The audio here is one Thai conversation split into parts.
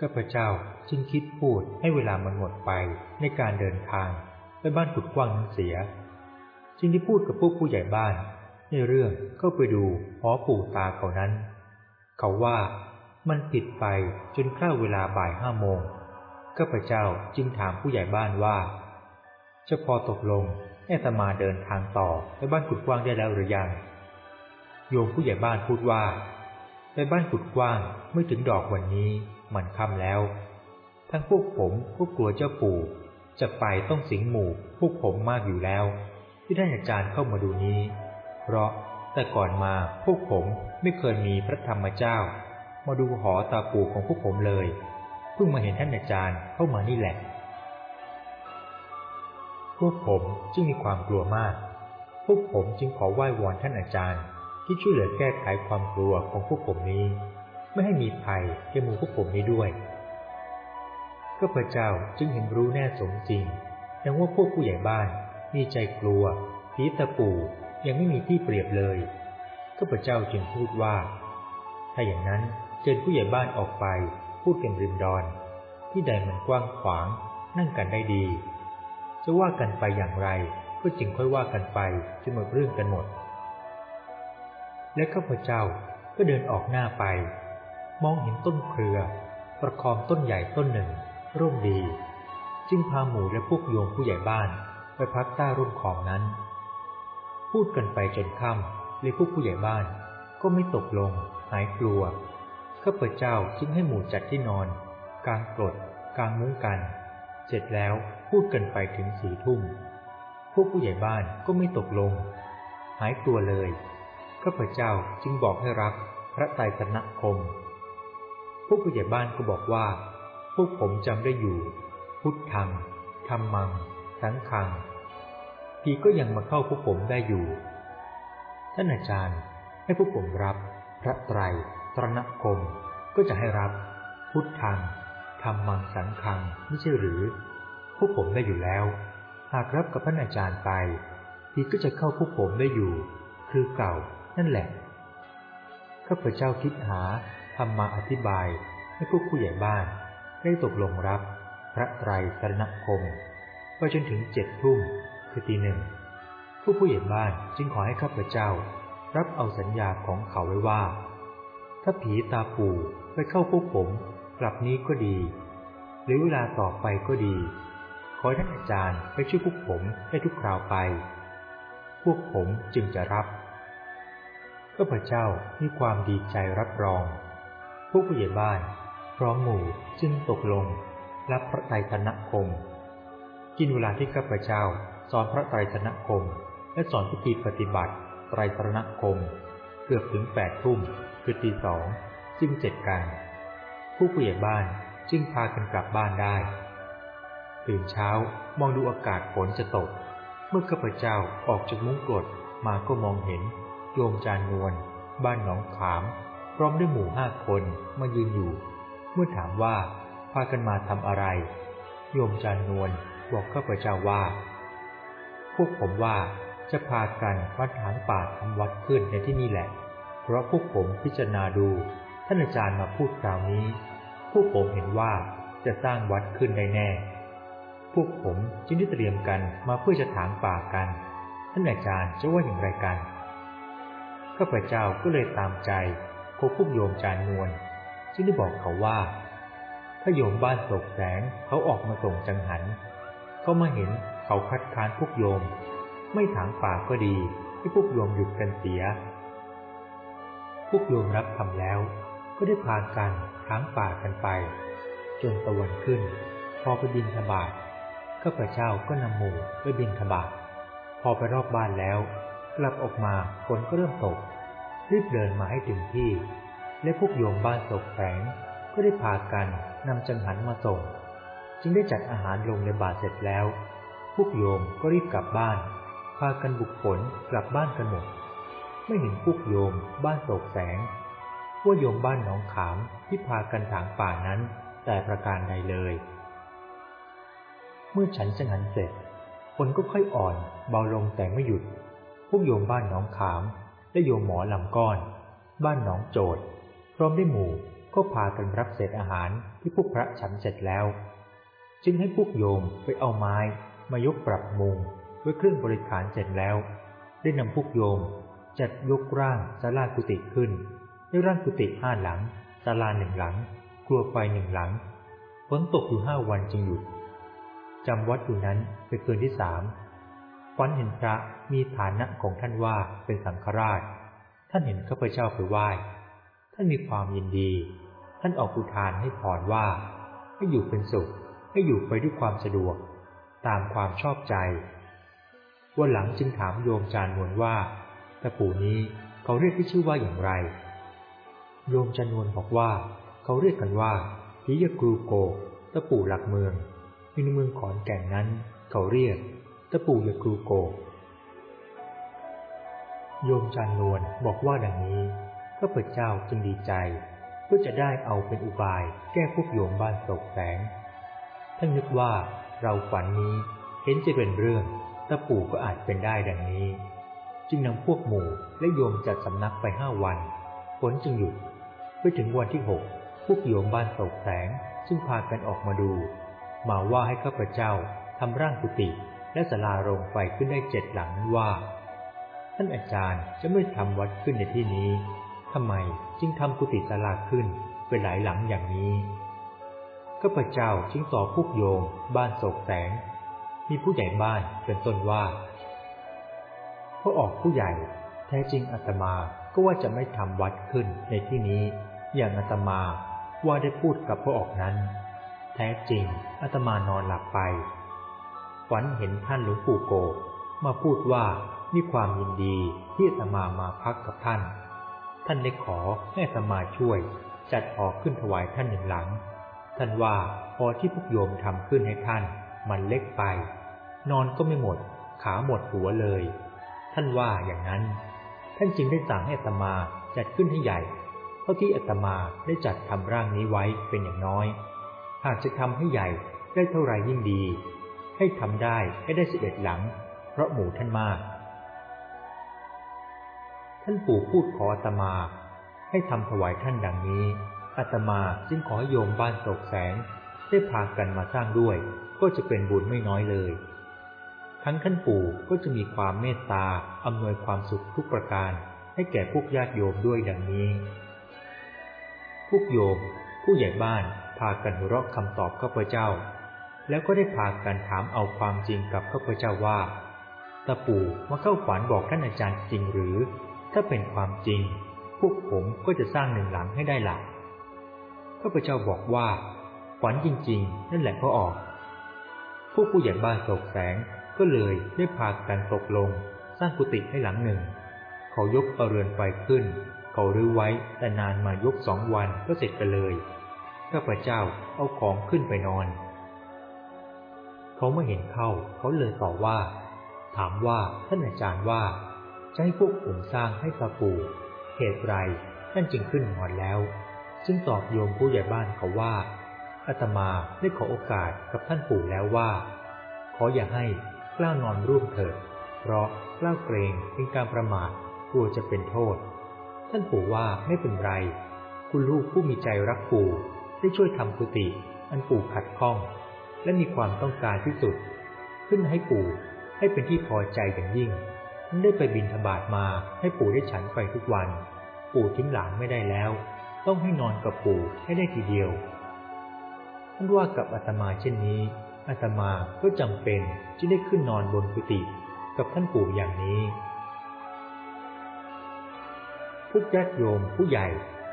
ข้าพเจ้าจึงคิดพูดให้เวลามันหมดไปในการเดินทางไปบ้านขุดกว้างนั้นเสีย จึงได้พูดกับพวกผู้ใหญ่บ้าน ในเรื่องเข้าไปดูหอปู่ตาเขานั้น เขาว่ามันปิดไปจนเข้าเวลาบ่ายห้าโมงข้าพเจ้าจึงถามผู้ใหญ่บ้านว่าจะพอตกลงให้ตมาเดินทางต่อไปบ้านขุดกว้างได้แล้วหรือยัง โยมผู้ใหญ่บ้านพูดว่า ไปบ้านขุดกว้างไม่ถึงดอกวันนี้ มันค่ำแล้ว ทั้งพวกผมก็กลัวเจ้าปู่ จะไปต้องสิงหมู่พวกผมมากอยู่แล้ว ที่ได้อาจารย์เข้ามาดูนี้ เพราะแต่ก่อนมาพวกผมไม่เคยมีพระธรรมเจ้า มาดูหอตาปู่ของพวกผมเลยเพิ่งมาเห็นท่านอาจารย์เข้ามานี่แหละ พวกผมจึงมีความกลัวมาก พวกผมจึงขอไหว้วอนท่านอาจารย์ ที่ช่วยเหลือแก้ไขความกลัวของพวกผมนี้ ไม่ให้มีภัยแก่หมู่พวกผมนี้ด้วยข้าพเจ้าจึงเห็นรู้แน่สมจริงดังว่าพวกผู้ใหญ่บ้านมีใจกลัวผีตะปู่ยังไม่มีที่เปรียบเลยข้าพเจ้าจึงพูดว่า ถ้าอย่างนั้นเชิญผู้ใหญ่บ้านออกไป พูดกันริมดอน ที่ใดมันกว้างขวาง นั่งกันได้ดี จะว่ากันไปอย่างไร ก็จึงค่อยว่ากันไปจนหมดเรื่องกันหมด และข้าพเจ้าก็เดินออกหน้าไป มองเห็นต้นเครือ ประคองต้นใหญ่ต้นหนึ่ง ร่มดี จึงพาหมู่และพวกโยมผู้ใหญ่บ้านไปพักใต้ร่มของนั้น พูดกันไปจนค่ำเลยพวกผู้ใหญ่บ้านก็ไม่ตกลง หายกลัวข้าพเจ้าจึงให้หมู่จัดที่นอน กลางกรดกลางมุ้งกัน เสร็จแล้วพูดกันไปถึงสี่ทุ่มพวกผู้ใหญ่บ้านก็ไม่ตกลง หายกลัวเลยข้าพเจ้าจึงบอกให้รับพระไตรสนคม พวกผู้ใหญ่บ้านก็บอกว่า พวกผมจำได้อยู่ พุทธังธรรมัง สังขังพีก็ยังมาเข้าพวกผมได้อยู่ ท่านอาจารย์ให้พวกผมรับ พระไตรตรณคม ก็จะให้รับ พุทธังธรรมังสังขังไม่ใช่หรือ พวกผมได้อยู่แล้ว หากรับกับท่านอาจารย์ไปพีก็จะเข้าพวกผมได้อยู่ คือเก่านั่นแหละข้าพเจ้าคิดหา ทำมาอธิบายให้พวกผู้ใหญ่บ้านได้ตกลงรับพระไตรสรณคมไปจนถึงเจ็ดทุ่มคือตีหนึ่งผู้ผู้ใหญ่บ้านจึงขอให้ข้าพเจ้า รับเอาสัญญาของเขาไว้ว่า ถ้าผีตาปู่ไปเข้าพวกผมกลับนี้ก็ดี หรือเวลาต่อไปก็ดี ขอท่านอาจารย์ไปช่วยพวกผมได้ทุกคราวไป พวกผมจึงจะรับข้าพเจ้ามีความดีใจรับรอง ผู้ผู้ใหญ่บ้านพร้อมหมู่จึงตกลงรับพระไตรสนคม กินเวลาที่ข้าพเจ้าสอนพระไตรสนคม และสอนพิธีปฏิบัติไตรสนคม เกือบถึงแปดทุ่มคือตีสองจึงเสร็จกัน ผู้ผู้ใหญ่บ้านจึงพากันกลับบ้านได้ ตื่นเช้ามองดูอากาศฝนจะตก เมื่อข้าพเจ้าออกจากมุ้งกรดมาก็มองเห็นโยมจานนวลบ้านหนองขาม พร้อมด้วยหมู่ห้าคนมายืนอยู่ เมื่อถามว่าพากันมาทำอะไร โยมจานนวลบอกข้าพเจ้าว่า พวกผมว่าจะพากันวัดหางป่าทำวัดขึ้นในที่นี่แหละ เพราะพวกผมพิจารณาดู ท่านอาจารย์มาพูดคราวนี้ พวกผมเห็นว่าจะสร้างวัดขึ้นได้แน่ พวกผมจึงได้เตรียมกันมาเพื่อจะถางป่ากัน ท่านอาจารย์จะว่าอย่างไรกันข้าพเจ้าก็เลยตามใจ พบพวกโยมจานนวลจึงได้บอกเขาว่า ถ้าโยมบ้านโศกแสงเขาออกมาส่งจังหันเขามาเห็นเขาคัดค้านพวกโยม ไม่ถางป่าก็ดีที่พวกโยมหยุดกันเสีย พวกโยมรับทำแล้ว ก็ได้พากันถางป่ากันไป จนตะวันขึ้น พอไปบินทบาทข้าพเจ้าก็นำหมู่ไปบินทบาทพอไปรอบบ้านแล้ว กลับออกมาฝนก็เริ่มตก รีบเดินมาให้ถึงที่ และพวกโยมบ้านศกแฝงก็ได้พากันนำจังหันมาส่ง จึงได้จัดอาหารลงในบาตรเสร็จแล้ว พวกโยมก็รีบกลับบ้าน พากันบุกฝนกลับบ้านกันหมด ไม่เห็นพวกโยมบ้านโศกแสงว่าโยมบ้านหนองขามที่พากันถางป่านั้นแต่ประการใดเลย เมื่อฉันจังหันเสร็จฝนก็ค่อยอ่อนเบาลงแต่ไม่หยุด พวกโยมบ้านหนองขาม และโยมหมอลำก้อน บ้านหนองโจดพร้อมได้หมู่ก็พากันรับเศษอาหารที่พวกพระฉันเสร็จแล้ว จึงให้พวกโยมไปเอาไม้ มายกปรับมุงด้วยเครื่องบริขารเสร็จแล้ว ได้นำพวกโยมจัดยกร่างศาลากุฏิขึ้นด้วยร่างกุฏิห้าหลังศาลาหนึ่งหลัง ครัวไฟหนึ่งหลังฝนตกอยู่ห้าวันจึงหยุดจำวัดอยู่นั้นเป็นคืนที่สาม ฝันเห็นพระมีฐานะของท่านว่าเป็นสังฆราช ท่านเห็นข้าพเจ้าไปไหว้ ท่านมีความยินดี ท่านออกอุทานให้พรว่า ให้อยู่เป็นสุข ให้อยู่ไปด้วยความสะดวก ตามความชอบใจ วันหลังจึงถามโยมจานนวลว่าตะปู่นี้เขาเรียกที่ชื่อว่าอย่างไร โยมจานวลบอกว่า เขาเรียกกันว่าพิยกรูโก ตะปู่หลักเมืองในเมืองขอนแก่นนั้น เขาเรียก ตะปู่ยกรูโก โยมจานนวลบอกว่าดังนี้ข้าพเจ้าจึงดีใจ เพื่อจะได้เอาเป็นอุบายแก้พวกโยมบ้านตกแสงท่านนึกว่าเราฝันนี้เห็นจะเป็นเรื่องตะปู่ก็อาจเป็นได้ดังนี้ จึงนำพวกหมู่และโยมจัดสำนักไปห้าวันฝนจึงหยุดไปถึงวันที่หกพวกโยมบ้านตกแสงซึ่งพากันออกมาดู มาว่าให้ข้าพเจ้าทำร่างกุฏิ และศาลาโรงไฟขึ้นได้เจ็ดหลังนั้นว่า ท่านอาจารย์จะไม่ทำวัดขึ้นในที่นี้ทำไมจึงทำกุฏิศาลาขึ้นเป็นหลายหลังอย่างนี้ข้าพเจ้าจึงตอบพวกโยม บ้านโศกแสง มีผู้ใหญ่บ้านเป็นต้นว่าพอออกผู้ใหญ่แท้จริงอาตมาก็ว่าจะไม่ทำวัดขึ้นในที่นี้ อย่างอาตมาว่าได้พูดกับพ่อออกนั้น แท้จริงอาตมานอนหลับไป ฝันเห็นท่านหลวงปู่โก มาพูดว่ามีความยินดีที่อาตมามาพักกับท่าน ท่านได้ขอให้อาตมาช่วย จัดหอกขึ้นถวายท่านหนึ่งหลัง ท่านว่าพอที่พวกโยมทำขึ้นให้ท่าน มันเล็กไป นอนก็ไม่หมด ขาหมดหัวเลย ท่านว่าอย่างนั้น ท่านจึงได้สั่งให้อาตมาจัดขึ้นให้ใหญ่เท่าที่อาตมาได้จัดทำร่างนี้ไว้เป็นอย่างน้อย หากจะทำให้ใหญ่ได้เท่าไรยิ่งดี ให้ทำได้ให้ได้สิบเอ็ดหลัง เพราะหมู่ท่านมาก ท่านปู่พูดขออาตมา ให้ทำถวายท่านดังนี้อาตมาจึงขอโยมบ้านตกแสงได้พากันมาสร้างด้วย ก็จะเป็นบุญไม่น้อยเลย ทั้งท่านปู่ก็จะมีความเมตตาอำนวยความสุขทุกประการ ให้แก่พวกญาติโยมด้วยดังนี้พวกโยม ผู้ใหญ่บ้านพากันหัวเราะคำตอบข้าพเจ้า แล้วก็ได้พากันถามเอาความจริงกับข้าพเจ้าว่าตาปู่มาเข้าฝันบอกท่านอาจารย์จริงหรือ ถ้าเป็นความจริง พวกผมก็จะสร้างหนึ่งหลังให้ได้หลักข้าพเจ้าบอกว่า ฝันจริง ๆ นั่นแหละก็ออกพวกผู้ใหญ่บ้านตกแสงก็เลยได้พากันตกลง สร้างกุฏิให้หลังหนึ่ง เขายกเอาเรือนไฟขึ้น เขารื้อไว้แต่นานมายกสองวันก็เสร็จกันเลยข้าพเจ้าเอาของขึ้นไปนอน เขาไม่เห็นเข้าเขาเลยตอบว่า ถามว่าท่านอาจารย์ว่า จะให้พวกผมสร้างให้ตาปู่เหตุไรท่านจึงขึ้นนอนแล้ว จึงตอบโยมผู้ใหญ่บ้านเขาว่าอาตมาได้ขอโอกาสกับท่านปู่แล้วว่า ขออย่าให้กล้านอนร่วมเถิด เพราะกล้าเกรงเป็นการประมาทกลัวจะเป็นโทษ ท่านปู่ว่าไม่เป็นไร คุณลูกผู้มีใจรักปู่ได้ช่วยทำกุฏิอันปู่ขัดข้อง และมีความต้องการที่สุด ขึ้นให้ปู่ให้เป็นที่พอใจอย่างยิ่งได้ไปบินธบาตมาให้ปู่ได้ฉันไปทุกวัน ปู่ทิ้งหลานไม่ได้แล้ว ต้องให้นอนกับปู่ให้ได้ทีเดียวท่านว่ากับอาตมาเช่นนี้อาตมาก็จำเป็นที่ได้ขึ้นนอนบนกุฏิกับท่านปู่อย่างนี้พวกญาติโยมผู้ใหญ่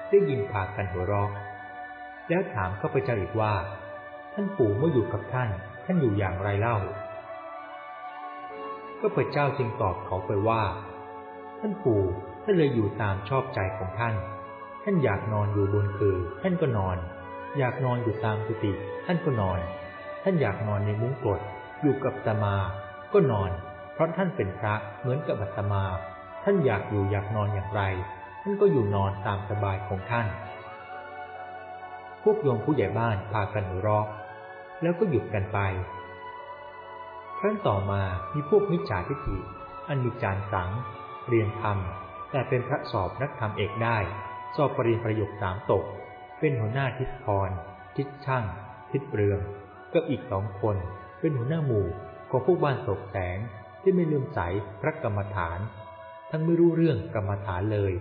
ได้ยินพากันหัวเราะแล้วถามข้าพเจ้าอีกว่า ท่านปู่เมื่ออยู่กับท่าน ท่านอยู่อย่างไรเล่าข้าพเจ้าจึงตอบเขาไปว่า ท่านปู่ท่านเลยอยู่ตามชอบใจของท่าน ท่านอยากนอนอยู่บนคือ ท่านก็นอน อยากนอนอยู่ตามกุฏิท่านก็นอน ท่านอยากนอนในมุ้งกดอยู่กับตมา ก็นอน เพราะท่านเป็นพระเหมือนกับอัตมา ท่านอยากอยู่อยากนอนอย่างไร ท่านก็อยู่นอนตามสบายของท่าน พวกโยมผู้ใหญ่บ้านพากันหัวเราะ แล้วก็หยุดกันไปครั้นต่อมามีพวกมิจฉาทิฏฐิอันมีจารสัง เรียนธรรม แต่เป็นพระสอบนักธรรมเอกได้ สอบปริญประโยคสามตก เป็นหัวหน้าทิศพร ทิศช่าง ทิศเปลือง กับอีกสองคน เป็นหัวหน้าหมู่ของพวกบ้านศกแสงที่ไม่เลื่อมใสพระกรรมฐาน ทั้งไม่รู้เรื่องกรรมฐานเลย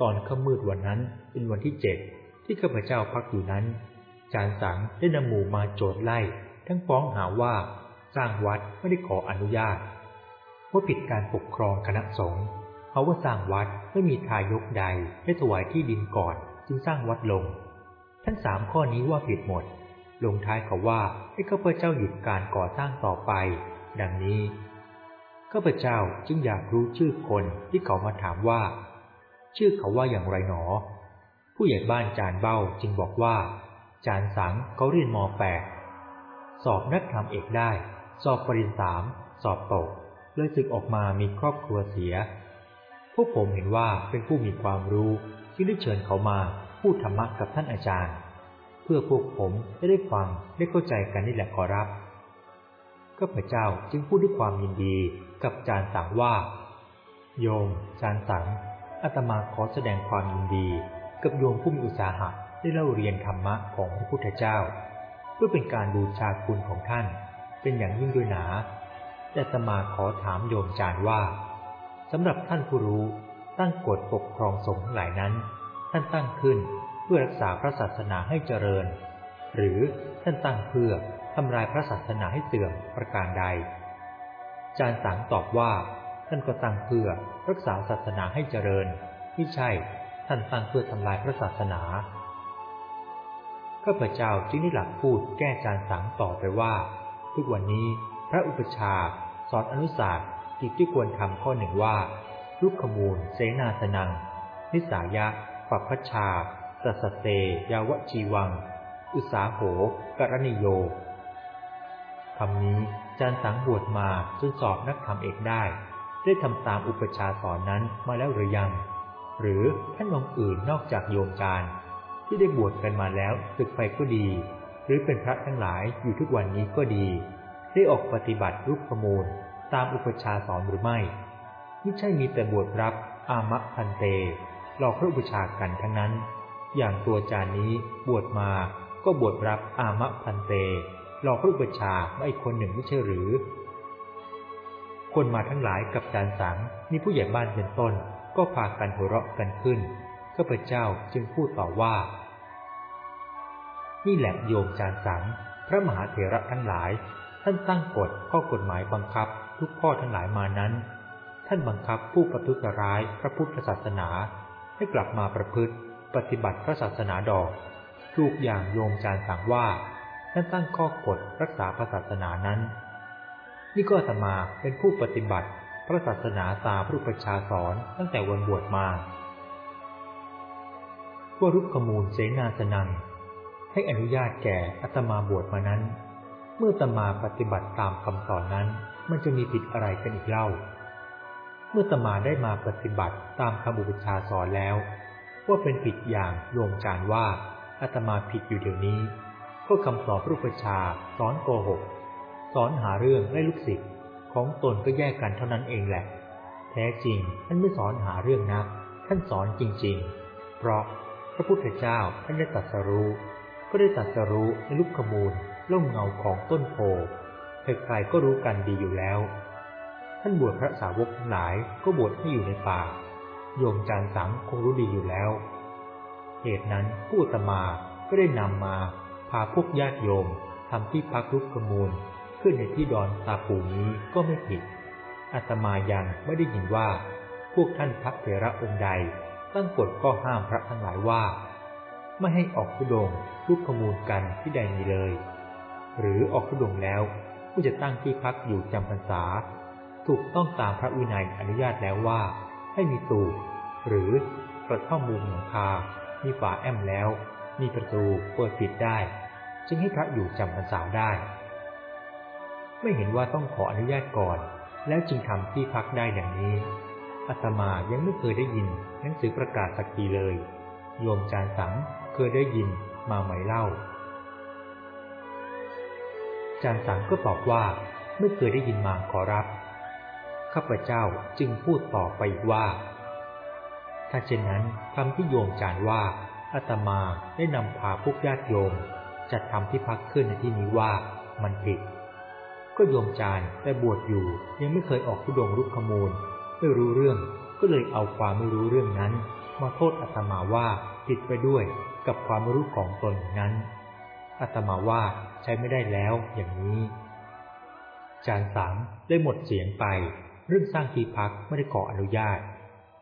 ตอนค่ำมืดวันนั้นเป็นวันที่เจ็ดที่ข้าพเจ้าพักอยู่นั้น จารสังได้นำหมู่มาโจดไล่ ทั้งฟ้องหาว่าสร้างวัดไม่ได้ขออนุญาตว่าผิดการปกครองคณะสงฆ์เพราะว่าสร้างวัดไม่มีทายกใดได้ถวายที่ดินก่อนจึงสร้างวัดลง ทั้งสามข้อนี้ว่าผิดหมด ลงท้ายเขาว่าให้ข้าพเจ้าหยุดการก่อสร้างต่อไป ดังนี้ข้าพเจ้าจึงอยากรู้ชื่อคนที่เขามาถามว่า ชื่อเขาว่าอย่างไรหนอ ผู้ใหญ่บ้านจานเบ้าจึงบอกว่า จานสังเขาเรียนม .8 สอบนักธรรมเอกได้ สอบปริญญาสามสอบตกเลยศึกออกมามีครอบครัวเสีย พวกผมเห็นว่าเป็นผู้มีความรู้จึงได้เชิญเขามาพูดธรรมะกับท่านอาจารย์ เพื่อพวกผมจะได้ฟังได้เข้าใจกันนี่แหละขอรับข้าพเจ้าจึงพูดด้วยความยินดีกับจารย์สังว่า โยม จารย์สังอาตมาขอแสดงความยินดี กับโยมผู้มีอุตสาหะ ได้เล่าเรียนธรรมะของพระพุทธเจ้า เพื่อเป็นการบูชาคุณของท่านเป็นอย่างยิ่งด้วยหนา แต่ตมาขอถามโยมจารย์ว่าสำหรับท่านผู้รู้ตั้งกฎปกครองสงฆ์หลายนั้น ท่านตั้งขึ้นเพื่อรักษาพระศาสนาให้เจริญ หรือท่านตั้งเพื่อทำลายพระศาสนาให้เสื่อมประการใด จารย์สังตอบว่า ท่านก็ตั้งเพื่อรักษาศาสนาให้เจริญไม่ใช่ท่านตั้งเพื่อทำลายพระศาสนา ข้าพเจ้าจึงได้หลักพูดแก้จารสังต่อไปว่า ทุกวันนี้พระอุปชาสอนอนุศาสตร์กิจที่ควรทำข้อหนึ่งว่าลุกขมูล เสนาสนัง นิสายะปัพชาสัสเต ยาวจีวัง อุสาโหกรณิโยคำนี้จารย์สังบวชมาจนสอบนักธรรมเอกได้ ได้ทำตามอุปชาสอนนั้นมาแล้วหรือยัง หรือท่านองค์อื่นนอกจากโยมจารย์ ที่ได้บวชกันมาแล้วศึกไปก็ดี หรือเป็นพระทั้งหลายอยู่ทุกวันนี้ก็ดี ได้ออกปฏิบัติรูปขมูล ตามอุปชาสอนหรือไม่ไม่ใช่มีแต่บวชรับอามะพันเตหลอกพระอุปชากันทั้งนั้น อย่างตัวจานนี้บวชมาก็บวชรับอามะพันเตหลอกพระอุปชาไม่คนหนึ่งไม่ใช่หรือ คนมาทั้งหลายกับจานสังมีผู้ใหญ่บ้านเป็นต้นก็พากันหัวเราะกันขึ้น ข้าพเจ้าจึงพูดต่อว่า นี่แหละโยมจานสัง พระมหาเถระทั้งหลาย ท่านตั้งกฎข้อกฎหมายบังคับทุกข้อทั้งหลายมานั้น ท่านบังคับผู้ประทุษร้ายพระพุทธศาสนา ให้กลับมาประพฤติปฏิบัติพระศาสนาดอกถูกอย่างโยมจารสังว่าท่านตั้งข้อกฎรักษาพระศาสนานั้น นี่ก็ตมาเป็นผู้ปฏิบัติพระศาสนาตามพระประชาสอนตั้งแต่วันบวชมา ว่ารุกขมูลเสนาสนัง ให้อนุญาตแก่อัตมาบวชมานั้น เมื่อตมาปฏิบัติตามคำสอนนั้น มันจะมีผิดอะไรกันอีกเล่า เมื่อตมาได้มาปฏิบัติตามคำอุปชาสอนแล้ว ว่าเป็นผิดอย่างโยมจานว่าอาตมาผิดอยู่เดี๋ยวนี้ก็คำสอนรูปชาสอนโกหก สอนหาเรื่องไล่ลูกศิษย์ของตนก็แยกกันเท่านั้นเองแหละ แท้จริงท่านไม่สอนหาเรื่องนะท่านสอนจริง ๆ เพราะ พระพุทธเจ้าท่านได้ตรัสรู้ ก็ได้ตรัสรู้ในลูกขมูลล่มเงาของต้นโพใครๆก็รู้กันดีอยู่แล้ว ท่านบวชพระสาวกทั้งหลายก็บวชให้อยู่ในป่า โยมจารสังคงรู้ดีอยู่แล้ว เหตุนั้นผู้ตมาก็ได้นำมาพาพวกญาติโยมทำที่พักลุกขมูลขึ้นในที่ดอนตาปูนี้ก็ไม่ผิดอาตมายังไม่ได้ยินว่า พวกท่านพักเถระองค์ใด ตั้งกฎก็ห้ามพระทั้งหลายว่า ไม่ให้ออกทุดงลุกขมูลกันที่ใดมีเลย หรือออกทุดงแล้วผู้จะตั้งที่พักอยู่จำพรรษา ถูกต้องตามพระวินัยอนุญาตแล้วว่า ให้มีตูหรือกระท่อมมุมหลังคา มีฝาแอมแล้ว มีประตูเปิดปิดได้ จึงให้พระอยู่จำพรรษาได้ ไม่เห็นว่าต้องขออนุญาตก่อน แล้วจึงทำที่พักได้อย่างนี้ อาตมายังไม่เคยได้ยินหนังสือประกาศสักทีเลย โยมจารสังเคยได้ยินมาไหมเล่า จารสังก็ตอบว่าไม่เคยได้ยินมาขอรับ ข้าพเจ้าจึงพูดต่อไปว่า ถ้าเช่นนั้นคำที่โยมจารว่าอาตมาได้นำพาพวกญาติโยมจัดทำที่พักขึ้นในที่นี้ว่ามันผิด ก็โยมจานแต่บวชอยู่ยังไม่เคยออกทุดงรุกขมูล ไม่รู้เรื่องก็เลยเอาความไม่รู้เรื่องนั้น มาโทษอาตมาว่าผิดไปด้วยกับความไม่รู้ของตนนั้นอาตมาว่าใช้ไม่ได้แล้วอย่างนี้ จานสังได้หมดเสียงไป เรื่องสร้างที่พักไม่ได้ขออนุญาต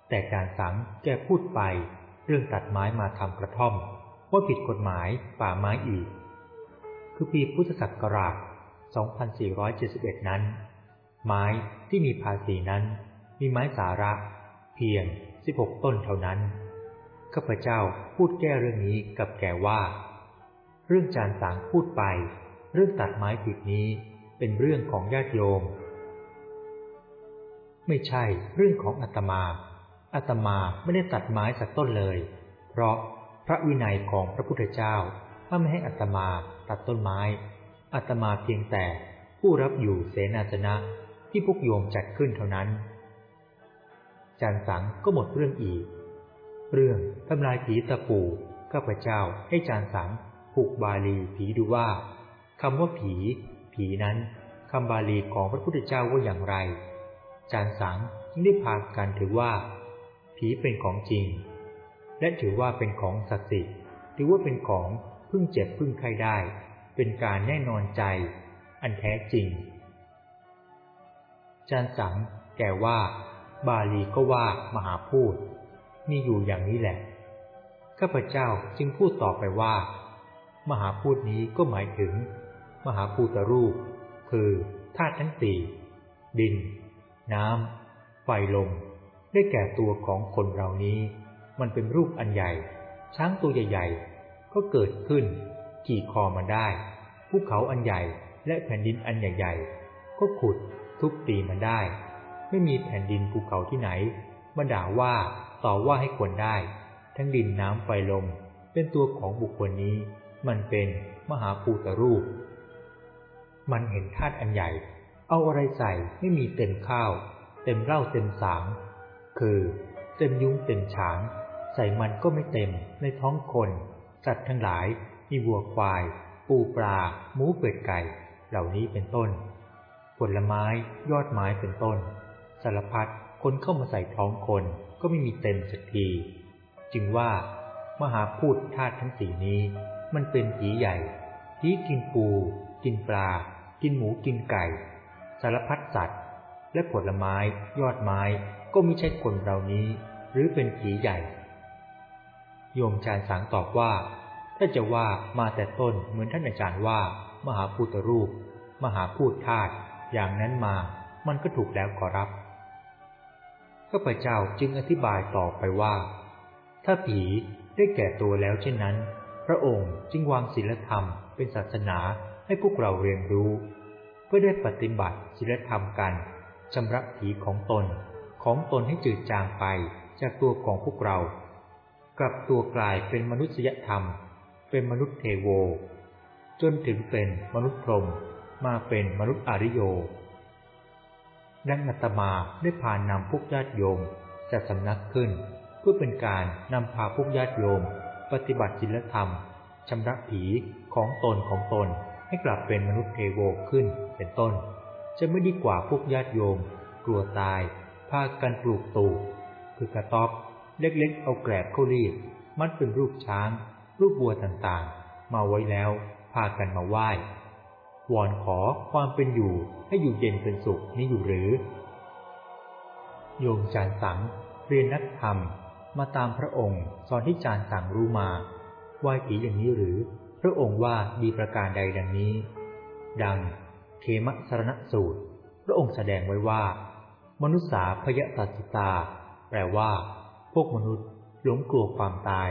แต่จานสังแกพูดไป เรื่องตัดไม้มาทำกระท่อม ว่าผิดกฎหมายป่าไม้อีก คือปีพุทธศักราช 2471 นั้น ไม้ที่มีภาษีนั้น มีไม้สาระ เพียง 16 ต้นเท่านั้น ข้าพเจ้าพูดแก้เรื่องนี้กับแกว่า เรื่องจานสางพูดไป เรื่องตัดไม้ผิดนี้เป็นเรื่องของญาติโยม ไม่ใช่เรื่องของอาตมาอาตมาไม่ได้ตัดไม้สักต้นเลย เพราะพระวินัยของพระพุทธเจ้าห้ามไม่ให้อาตมาตัดต้นไม้อาตมาเพียงแต่ผู้รับอยู่เสนาสนะที่พวกโยมจัดขึ้นเท่านั้น จานสังก็หมดเรื่องอีก เรื่องทำลายผีตะปูข้าพเจ้าให้จานสังผูกบาลีผีดูว่าคำว่าผี ผีนั้นคำบาลีของพระพุทธเจ้าว่าอย่างไร จานสังจึงได้พากันถือว่า ผีเป็นของจริง และถือว่าเป็นของศักดิ์สิทธิ์ถือว่าเป็นของพึ่งเจ็บพึ่งไข้ได้ เป็นการแน่นอนใจ อันแท้จริง จานสังแก่ว่า บาลีก็ว่ามหาพูดมีอยู่อย่างนี้แหละข้าพเจ้าจึงพูดต่อไปว่า มหาพูดนี้ก็หมายถึง มหาพูตรูป คือธาตุทั้งสี่ดิน น้ำไฟลมได้แก่ตัวของคนเรานี้ มันเป็นรูปอันใหญ่ ช้างตัวใหญ่ ๆ ก็เกิดขึ้น ขี่คอมันได้ภูเขาอันใหญ่และแผ่นดินอันใหญ่ ๆ ก็ขุดทุบตีมันได้ ไม่มีแผ่นดินภูเขาที่ไหนมาด่าว่าต่อว่าให้ควรได้ ทั้งดินน้ำไฟลม เป็นตัวของบุคคลนี้ มันเป็นมหาภูตรูป มันเห็นธาตุอันใหญ่ เอาอะไรใส่ไม่มีเต็มข้าว เต็มเหล้าเต็มสาง คือ เต็มยุ้งเต็มฉาง ใส่มันก็ไม่เต็มในท้องคน สัตว์ทั้งหลายมีวัวควาย ปูปลาหมูเป็ดไก่ เหล่านี้เป็นต้น ผลไม้ยอดไม้เป็นต้น สารพัดคนเข้ามาใส่ท้องคนก็ไม่มีเต็มสักที จึงว่ามหาพูดธาตุทั้งสี่นี้ มันเป็นผีใหญ่ผีกินปู กินปลา กินหมูกินไก่ สารพัดสัตว์ และผลไม้ยอดไม้ก็ไม่ใช่คนเรานี้ หรือเป็นผีใหญ่ โยมชานสังตอบว่า ถ้าจะว่ามาแต่ต้นเหมือนท่านอาจารย์ว่า มหาพูตรูป มหาพูดธาตุอย่างนั้นมา มันก็ถูกแล้วขอรับ ข้าพเจ้าจึงอธิบายต่อไปว่า ถ้าผีได้แก่ตัวแล้วเช่นนั้น พระองค์จึงวางศีลธรรมเป็นศาสนาให้พวกเราเรียนรู้ เพื่อได้ปฏิบัติศีลธรรมกันชำระผีของตนของตนให้จืดจางไปจากตัวของพวกเรา กลับตัวกลายเป็นมนุษยธรรม เป็นมนุษย์เทโว จนถึงเป็นมนุษย์พรหมมาเป็นมนุษย์อริโย ดังอาตมาได้พานำพวกญาติโยมจัดสำนักขึ้น เพื่อเป็นการนำพาพวกญาติโยม ปฏิบัติศีลธรรมชำระผีของตนของตนให้กลับเป็นมนุษย์เทโวขึ้นเป็นต้น จะไม่ดีกว่าพวกญาติโยม กลัวตาย พากันปลูกตูคือกระต๊อบเล็กๆ เอาแกลบเข้ารีดมัดเป็นรูปช้าง รูปบัวต่างๆ มาไว้แล้ว พากันมาไหว้ วอนขอความเป็นอยู่ให้อยู่เย็นเป็นสุขนี้อยู่หรือ โยมจานสังเรียนนักธรรมมาตามพระองค์สอนให้จานสังรู้มาไหว้ผีอย่างนี้หรือ พระองค์ว่ามีประการใดดังนี้ ดังเคมสรณสูตร พระองค์แสดงไว้ว่า มนุษสาพยตัสิตา แปลว่า พวกมนุษย์หลงกลัวความตาย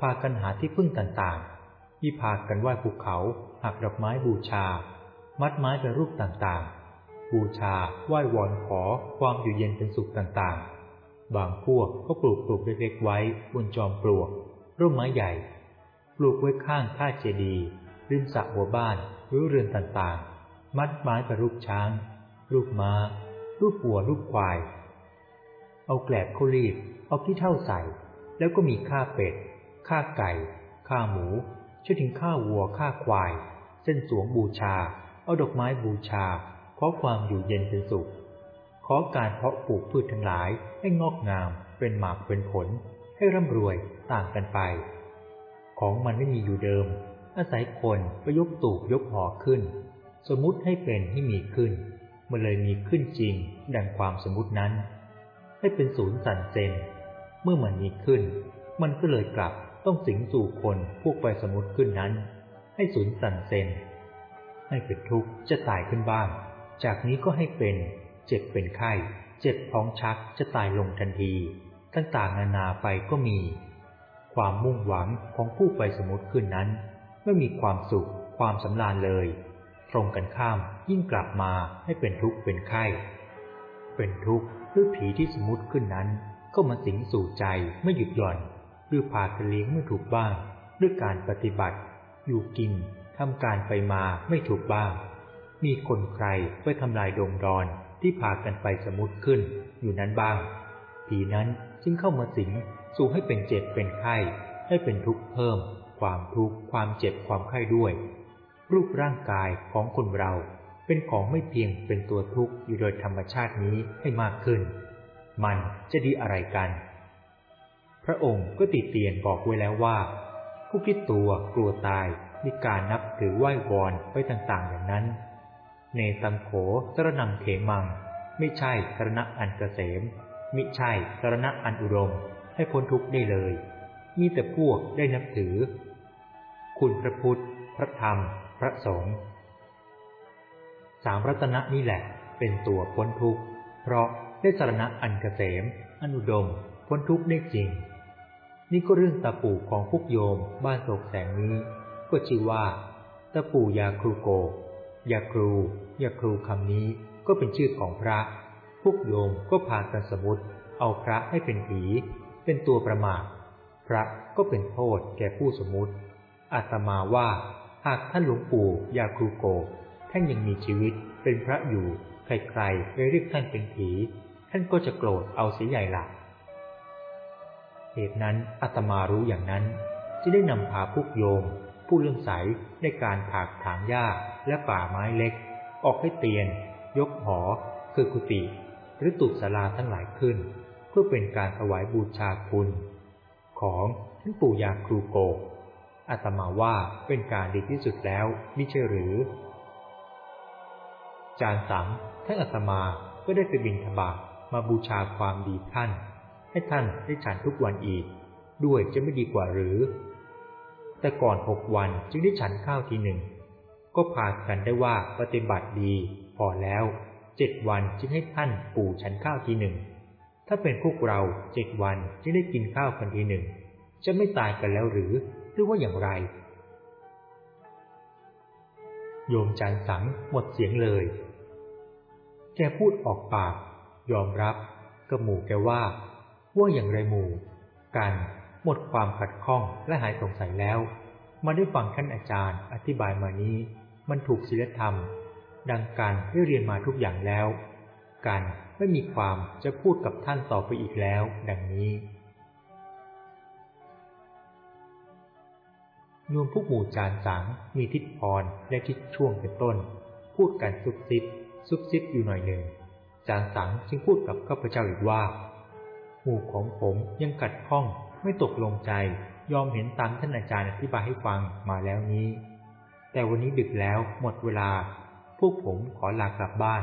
พากันหาที่พึ่งต่างๆที่พากันไหว้ภูเขา หักดอกไม้บูชา มัดไม้เป็นรูปต่างๆ บูชาไหว้วอนขอความอยู่เย็นเป็นสุขต่างๆ บางพวกก็ปลูกปลูกเล็กๆไว้บนจอมปลวก ร่มไม้ใหญ่ ปลูกไว้ข้างท่าเจดีย์ริมสระหัวบ้านหรือเรือนต่างๆ มัดไม้เป็นรูปช้าง รูปม้า รูปวัวรูปควาย เอาแกลบข้ารีดเอาที่เท่าใส่ แล้วก็มีข้าเป็ดค่าไก่ค่าหมู จนถึงค่าวัวค่าควาย เส้นสวงบูชา เอาดอกไม้บูชา ขอความอยู่เย็นเป็นสุข ขอการเพาะปลูกพืชทั้งหลายให้งอกงาม เป็นหมากเป็นผล ให้ร่ำรวยต่างกันไป ของมันไม่มีอยู่เดิม อาศัยคนไปยกตูบยกหอขึ้น สมมุติให้เป็นให้มีขึ้น มันเลยมีขึ้นจริง ดังความสมมตินั้น ให้เป็นศูนย์สั่นเซนเมื่อมันมีขึ้น มันก็เลยกลับ ต้องสิงสู่คนพวกไปสมมติขึ้นนั้น ให้ศูนย์สั่นเซนให้เป็นทุกข์จะตายขึ้นบ้าง จากนี้ก็ให้เป็น เจ็บเป็นไข้ เจ็บท้องชักจะตายลงทันทีต่างๆนานาไปก็มี ความมุ่งหวังของผู้ไปสมมติขึ้นนั้น ไม่มีความสุข ความสำราญเลย ตรงกันข้ามยิ่งกลับมาให้เป็นทุกข์เป็นไข้ เป็นทุกข์ด้วยผีที่สมมติขึ้นนั้น ก็มาสิงสู่ใจไม่หยุดหย่อน ด้วยพากันเลี้ยงไม่ถูกบ้าง ด้วยการปฏิบัติ อยู่กินทำการไปมาไม่ถูกบ้าง มีคนใครไปทำลายดงดอนที่พากันไปสมมติขึ้นอยู่นั้นบ้าง ผีนั้นจึงเข้ามาสิงสู่ให้เป็นเจ็บเป็นไข้ ให้เป็นทุกข์เพิ่ม ความทุกข์ความเจ็บความไข้ด้วย รูปร่างกายของคนเราเป็นของไม่เพียงเป็นตัวทุกข์อยู่โดยธรรมชาตินี้ให้มากขึ้น มันจะดีอะไรกัน ระองค์ก็ติเตียนบอกไว้แล้วว่า ผู้คิดตัวกลัวตายมีการนับถือไหว้วอนไปต่างๆอย่างนั้น เนตังโขสรนังเขมัง ไม่ใช่สรณะอันเกษม มิใช่สรณะอันอุดม ให้พ้นทุกข์ได้เลย มีแต่พวกได้นับถือ คุณพระพุทธ พระธรรม พระสงฆ์สามรัตนะนี่แหละเป็นตัวพ้นทุกข์ เพราะได้สรณะอันเกษม อันอุดม พ้นทุกข์ได้จริง นี่ก็เรื่องตะปู่ของพวกโยมบ้านโศกแสงนี้ ก็ชื่อว่า ตะปู่ยาครูโก ยาครู ยาครูคำนี้ก็เป็นชื่อของพระ พวกโยมก็พากันสมมติ เอาพระให้เป็นผี เป็นตัวประมาท พระก็เป็นโทษแก่ผู้สมมติ อาตมาว่า หากท่านหลวงปู่ยาครูโก ท่านยังมีชีวิตเป็นพระอยู่ ใครๆไปเรียกท่านเป็นผี ท่านก็จะโกรธเอาเสียใหญ่หละ เหตุนั้นอาตมารู้อย่างนั้นจะได้นำพาพวกโยม ผู้เลื่อมใสในการถากถางหญ้าและป่าไม้เล็ก ออกให้เตียน ยกหอ คือกุฏิหรือตุกศาลาทั้งหลายขึ้น เพื่อเป็นการถวายบูชาคุณ ของท่านปู่ยาครูโกอาตมาว่าเป็นการดีที่สุดแล้วมิใช่หรือ จารสังท่านอาตมาก็ได้ไปบินทบาทมาบูชาความดีท่าน ให้ท่านได้ฉันทุกวันอีก ด้วยจะไม่ดีกว่าหรือ แต่ก่อนหกวันจึงได้ฉันข้าวทีหนึ่ง ก็พากันได้ว่าปฏิบัติดีพอแล้วเจ็ดวันจึงให้ท่านปู่ฉันข้าวทีหนึ่ง ถ้าเป็นพวกเราเจ็ดวันจึงได้กินข้าวกันทีหนึ่ง จะไม่ตายกันแล้วหรือ หรือว่าอย่างไร โยมจันสังหมดเสียงเลย แกพูดออกปาก ยอมรับกระหมูแกว่า ว่าอย่างไรหมู่ กันหมดความขัดข้องและหายสงสัยแล้ว มาได้ฟังท่านอาจารย์อธิบายมานี้ มันถูกศีลธรรม ดังกันได้เรียนมาทุกอย่างแล้ว กันไม่มีความจะพูดกับท่านต่อไปอีกแล้ว ดังนี้โยมผู้หมู่จานสังมีทิศพรและทิศช่วงเป็นต้น พูดกันซุบซิบซุบซิบอยู่หน่อยหนึ่ง จานสังจึงพูดกับข้าพเจ้าอีกว่า ผู้ของผมยังกัดข้องไม่ตกลงใจ ยอมเห็นตามท่านอาจารย์อธิบายให้ฟังมาแล้วนี้ แต่วันนี้ดึกแล้วหมดเวลา พวกผมขอลากลับบ้าน